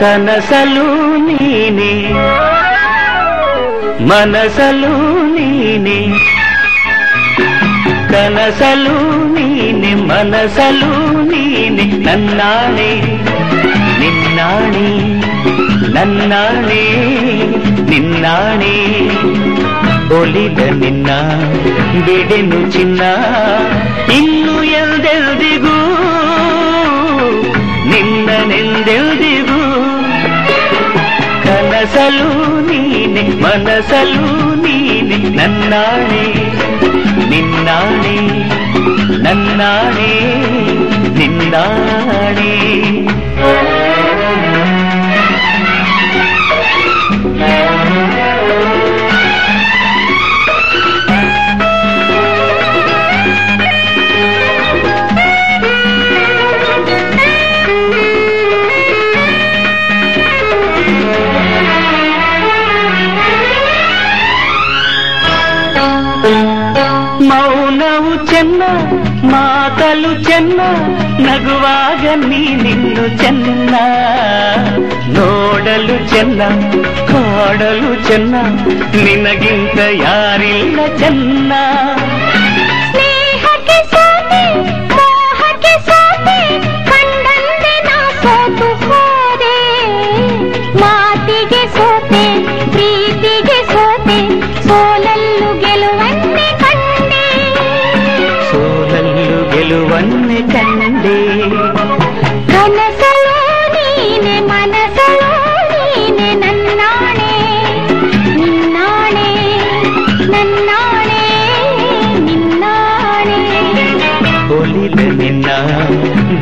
ಕನಸಲು ನೀನೆ ಮನಸಲು ನೀನೆ ಕನಸಲು ನೀನೆ ಮನಸಲು ನೀನೆ ನನ್ನಾಣೆ ನಿನ್ನಾಣೆ ನನ್ನಾಣೆ ನಿನ್ನಾಣೆ ಒಲಿದ ನಿನ್ನ ಬಿಡೆನು ಚಿನ್ನ ಇನ್ನು ಎಲ್ದೆಲ್ದಿಗೂ ಕನಸಲು ನೀನೆ ಮನಸಲು ನೀನೆ ನನ್ನಾಣೆ ನಿನ್ನಾಣೆ ನನ್ನಾಣೆ ನಿನ್ನಾಣೆ ಮೌನವು ಚೆನ್ನ ಮಾತಲು ಚೆನ್ನ ನಗುವಾಗ ನೀ ನಿನ್ನು ಚೆನ್ನ ನೋಡಲು ಚೆನ್ನ ಕಾಡಲು ಚೆನ್ನ ನಿನಗಿಂತ ಯಾರಿಲ್ಲ ಚೆನ್ನ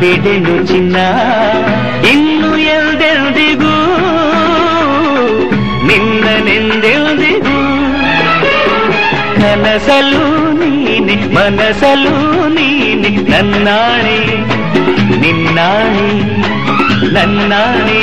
ಬಿಡೆನು ಚಿನ್ನ ಇನ್ನು ಎಲ್ದೆಲ್ದಿಗೂ ನಿನ್ನನೆಂದೆಲ್ದಿಗೂ ಕನಸಲು ನೀನೆ ಮನಸಲು ನೀನೆ ನನ್ನಾಣೆ ನಿನ್ನಾಣೆ ನನ್ನಾಣೆ ನಿನ್ನಾಣೆ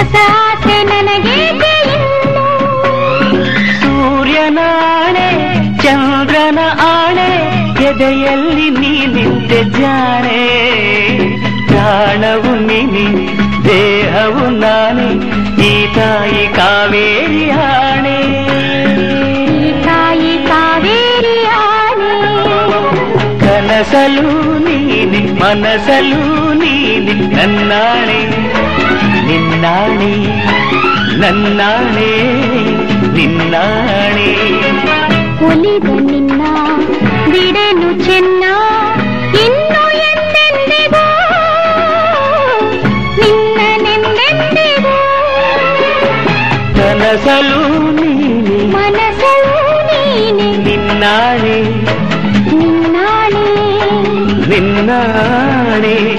ಹೊಸ ಆಸೆ ನನಗೇಕೆ ಇನ್ನು ಸೂರ್ಯನ ಆಣೆ ಚಂದ್ರನ ಆಣೆ ಎದೆಯಲ್ಲಿ ನೀ ನಿಂತೆ ಜಾಣೆ ಪ್ರಾಣವು ನೀನಿ ದೇಹವು ನಾನೇ ಈ ತಾಯಿ ಕಾವೇರಿ ಆಣೆ ಈ ತಾಯಿ ಕಾವೇರಿ ಆನೆ ಕನಸಲು ನೀನೆ ಮನಸಲು ನೀನೆ ನನ್ನಾಣೆ ನಿನ್ನಾಣೆ ನನ್ನಾಣೆ ನಿನ್ನಾಣೆ ಒಲಿದ ನಿನ್ನ ಬಿಡೆನು ಚೆನ್ನ ಇನ್ನು ಎಂದೆಂದಿಗೂ ನಿನ್ನನೆಂದೆಂದಿಗೂ ಕನಸಲು ನೀನೆ ಮನಸಲು ನೀನೆ ನಿನ್ನಾಣೆ ನಿನ್ನಾಣೆ ನಿನ್ನಾಣೆ ನಿನ್ನಾಣೆ ಆಹಾ